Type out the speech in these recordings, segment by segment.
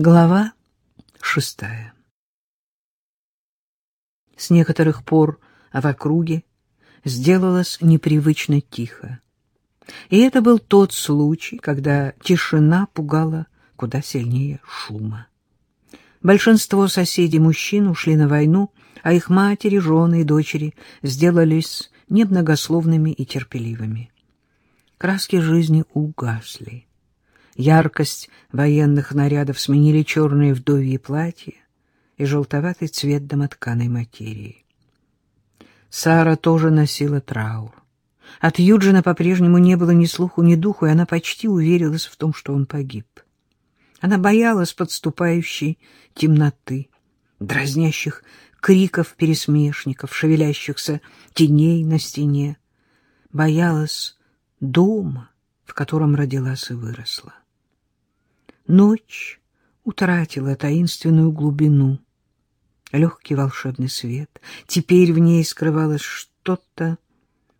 Глава шестая С некоторых пор в округе сделалось непривычно тихо. И это был тот случай, когда тишина пугала куда сильнее шума. Большинство соседей мужчин ушли на войну, а их матери, жены и дочери сделались немногословными и терпеливыми. Краски жизни угасли. Яркость военных нарядов сменили черные вдовьи платья и желтоватый цвет домотканой материи. Сара тоже носила траур. От Юджина по-прежнему не было ни слуху, ни духу, и она почти уверилась в том, что он погиб. Она боялась подступающей темноты, дразнящих криков пересмешников, шевелящихся теней на стене. Боялась дома, в котором родилась и выросла. Ночь утратила таинственную глубину, легкий волшебный свет. Теперь в ней скрывалось что-то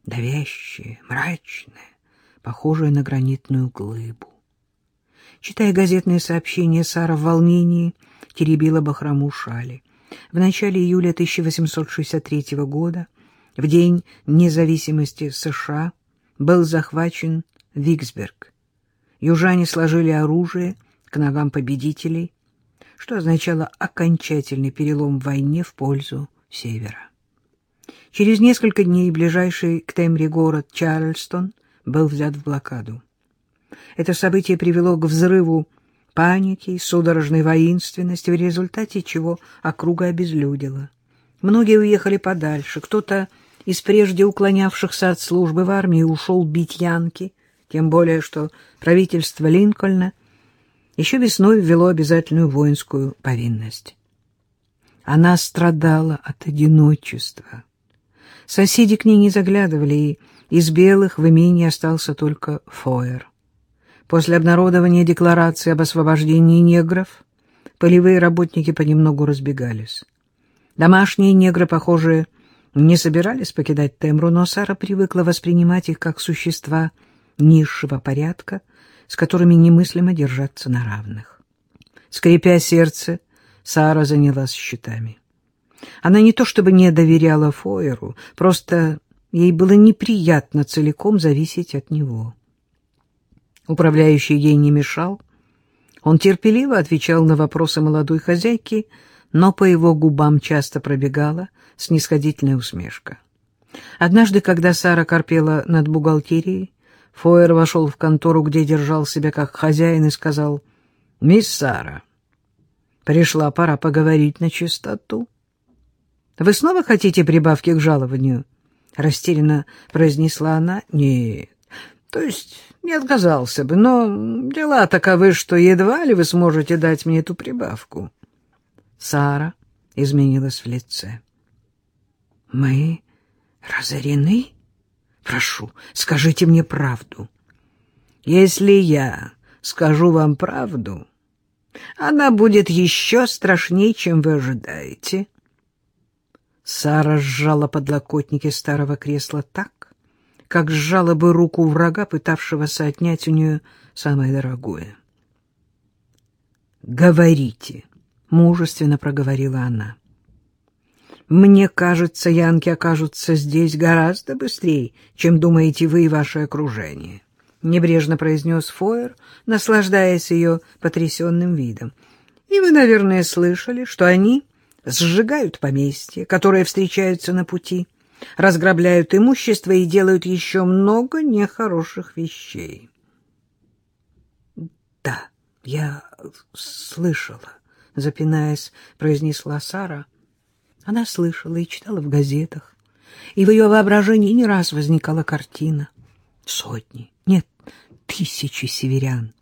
давящее, мрачное, похожее на гранитную глыбу. Читая газетные сообщения, Сара в волнении теребила бахрому шали. В начале июля 1863 года, в день независимости США, был захвачен Виксберг. Южане сложили оружие — к ногам победителей, что означало окончательный перелом в войне в пользу Севера. Через несколько дней ближайший к Темре город Чарльстон был взят в блокаду. Это событие привело к взрыву паники судорожной воинственности, в результате чего округа обезлюдила. Многие уехали подальше, кто-то из прежде уклонявшихся от службы в армии ушел бить янки, тем более что правительство Линкольна еще весной ввело обязательную воинскую повинность. Она страдала от одиночества. Соседи к ней не заглядывали, и из белых в имении остался только Фойер. После обнародования декларации об освобождении негров полевые работники понемногу разбегались. Домашние негры, похоже, не собирались покидать Темру, но Сара привыкла воспринимать их как существа низшего порядка, с которыми немыслимо держаться на равных. Скрипя сердце, Сара занялась счетами. Она не то чтобы не доверяла Фойеру, просто ей было неприятно целиком зависеть от него. Управляющий ей не мешал. Он терпеливо отвечал на вопросы молодой хозяйки, но по его губам часто пробегала снисходительная усмешка. Однажды, когда Сара корпела над бухгалтерией, Фойер вошел в контору, где держал себя как хозяин, и сказал, «Мисс Сара, пришла пора поговорить на чистоту». «Вы снова хотите прибавки к жалованию?» — растерянно произнесла она. «Нет, то есть не отказался бы, но дела таковы, что едва ли вы сможете дать мне эту прибавку». Сара изменилась в лице. «Мы разорены?» Прошу, скажите мне правду. Если я скажу вам правду, она будет еще страшнее, чем вы ожидаете. Сара сжала подлокотники старого кресла так, как сжала бы руку врага, пытавшегося отнять у нее самое дорогое. «Говорите», — мужественно проговорила она. Мне кажется, янки окажутся здесь гораздо быстрее, чем думаете вы и ваше окружение. — небрежно произнес Фойер, наслаждаясь ее потрясенным видом. — И вы, наверное, слышали, что они сжигают поместья, которые встречаются на пути, разграбляют имущество и делают еще много нехороших вещей. — Да, я слышала, — запинаясь, произнесла Сара, — она слышала и читала в газетах, и в ее воображении не раз возникала картина. Сотни, нет, тысячи северян,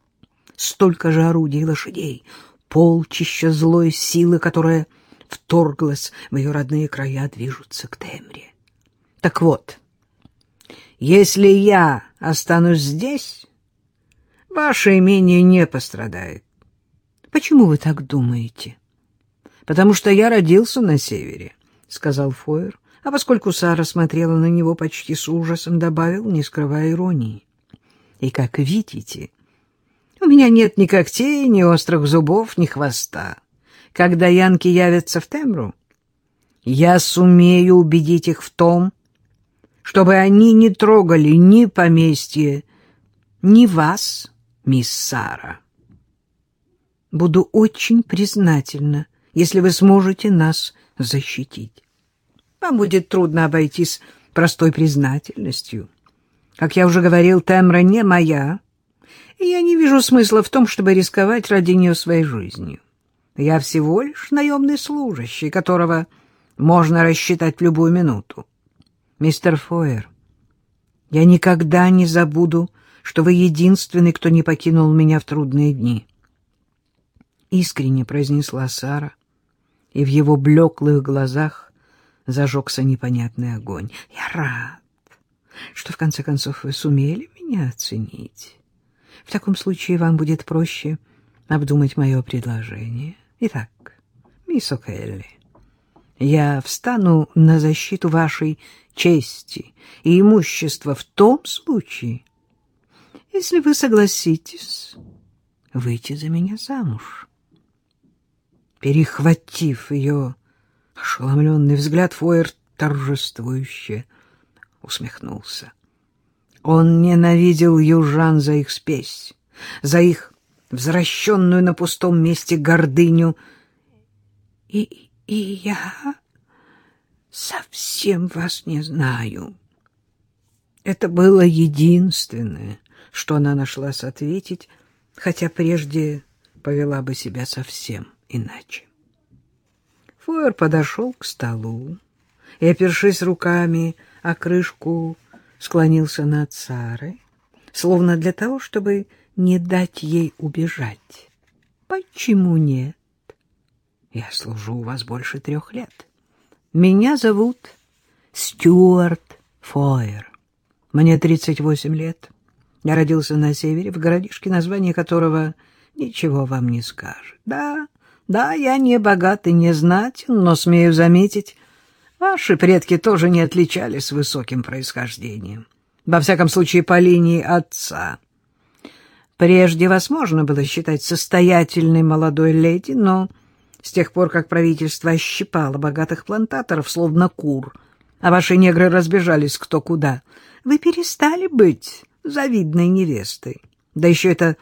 столько же орудий и лошадей, полчища злой силы, которая вторглась в ее родные края, движутся к Темре. Так вот, если я останусь здесь, ваше имение не пострадает. Почему вы так думаете? — потому что я родился на севере, — сказал Фойер, а поскольку Сара смотрела на него почти с ужасом, добавил, не скрывая иронии. И, как видите, У меня нет ни когтей, ни острых зубов, ни хвоста. Когда янки явятся в Темру, я сумею убедить их в том, чтобы они не трогали ни поместье, ни вас, мисс Сара. Буду очень признательна, если вы сможете нас защитить. Вам будет трудно обойтись простой признательностью. Как я уже говорил, Темра не моя, и я не вижу смысла в том, чтобы рисковать ради нее своей жизнью. Я всего лишь наемный служащий, которого можно рассчитать в любую минуту. Мистер Фойер, я никогда не забуду, что вы единственный, кто не покинул меня в трудные дни. Искренне произнесла Сара, и в его блеклых глазах зажегся непонятный огонь. Я рад, что в конце концов вы сумели меня оценить. В таком случае вам будет проще обдумать мое предложение. Итак, мисс О'Келли, я встану на защиту вашей чести и имущества в том случае, если вы согласитесь выйти за меня замуж. Перехватив ее ошеломленный взгляд, Фойер торжествующе усмехнулся. Он ненавидел южан за их спесь, за их возвращенную на пустом месте гордыню. И, и я совсем вас не знаю. Это было единственное, что она нашлась ответить, хотя прежде повела бы себя совсем иначе. Фуэр подошел к столу и, опершись руками о крышку, склонился над Сарой, словно для того, чтобы не дать ей убежать. Почему нет? Я служу у вас больше трех лет. Меня зовут Стюарт Фойер. Мне 38 лет. Я родился на севере, в городишке, название которого ничего вам не скажет. Да, да, я не богат и не знатен, но, смею заметить, ваши предки тоже не отличались высоким происхождением. Во всяком случае, по линии отца. Прежде вас можно было считать состоятельной молодой леди, но с тех пор, как правительство ощипало богатых плантаторов, словно кур, а ваши негры разбежались кто куда, вы перестали быть завидной невестой. Да еще это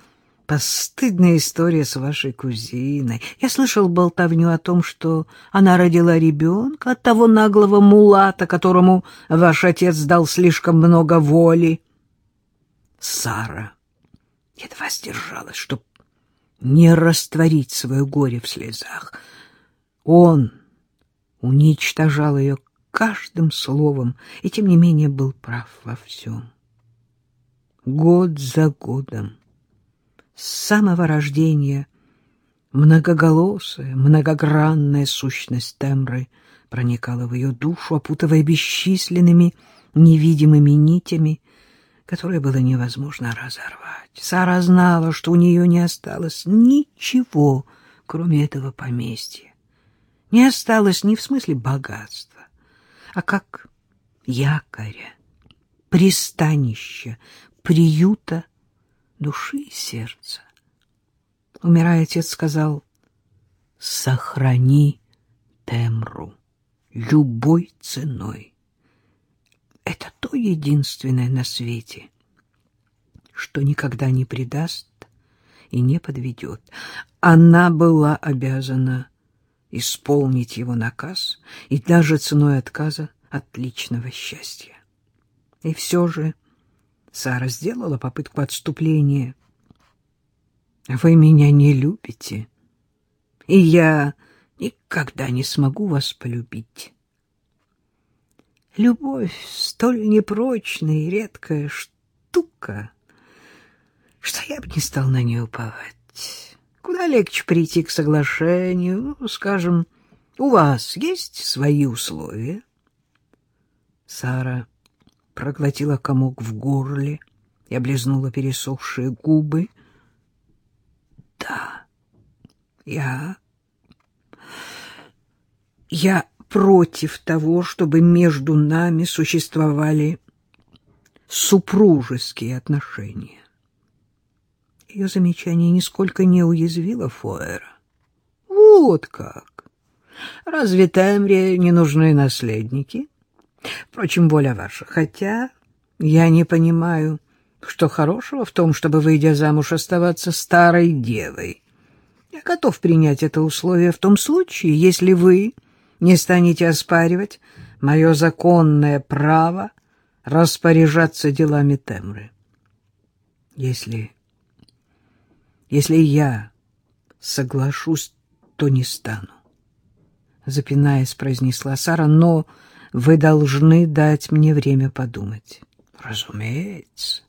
постыдная история с вашей кузиной. Я слышал болтовню о том, что она родила ребенка от того наглого мулата, которому ваш отец дал слишком много воли. Сара едва сдержалась, чтоб не растворить свое горе в слезах. Он уничтожал ее каждым словом и, тем не менее, был прав во всем. Год за годом, с самого рождения, многоголосая, многогранная сущность Темры проникала в ее душу, опутывая бесчисленными невидимыми нитями, которые было невозможно разорвать. Сара знала, что у нее не осталось ничего, кроме этого поместья. Не осталось ни в смысле богатства, а как якоря, пристанища, приюта души и сердца. Умирая, отец сказал, «Сохрани Темру любой ценой». Это то единственное на свете, что никогда не предаст и не подведет. Она была обязана исполнить его наказ и даже ценой отказа от личного счастья. И все же Сара сделала попытку отступления. «Вы меня не любите, и я никогда не смогу вас полюбить». Любовь столь непрочная и редкая штука, что я бы не стал на нее уповать. Куда легче прийти к соглашению, ну, скажем, у вас есть свои условия? Сара проглотила комок в горле и облизнула пересохшие губы. Да, я... Я против того, чтобы между нами существовали супружеские отношения. Ее замечание нисколько не уязвило Фуэра. Вот как! Разве Темре не нужны наследники? Впрочем, воля ваша. Хотя я не понимаю, что хорошего в том, чтобы, выйдя замуж, оставаться старой девой. Я готов принять это условие в том случае, если вы не станете оспаривать мое законное право распоряжаться делами Темры. Если... если я соглашусь, то не стану. Запинаясь, произнесла Сара, но вы должны дать мне время подумать. Разумеется.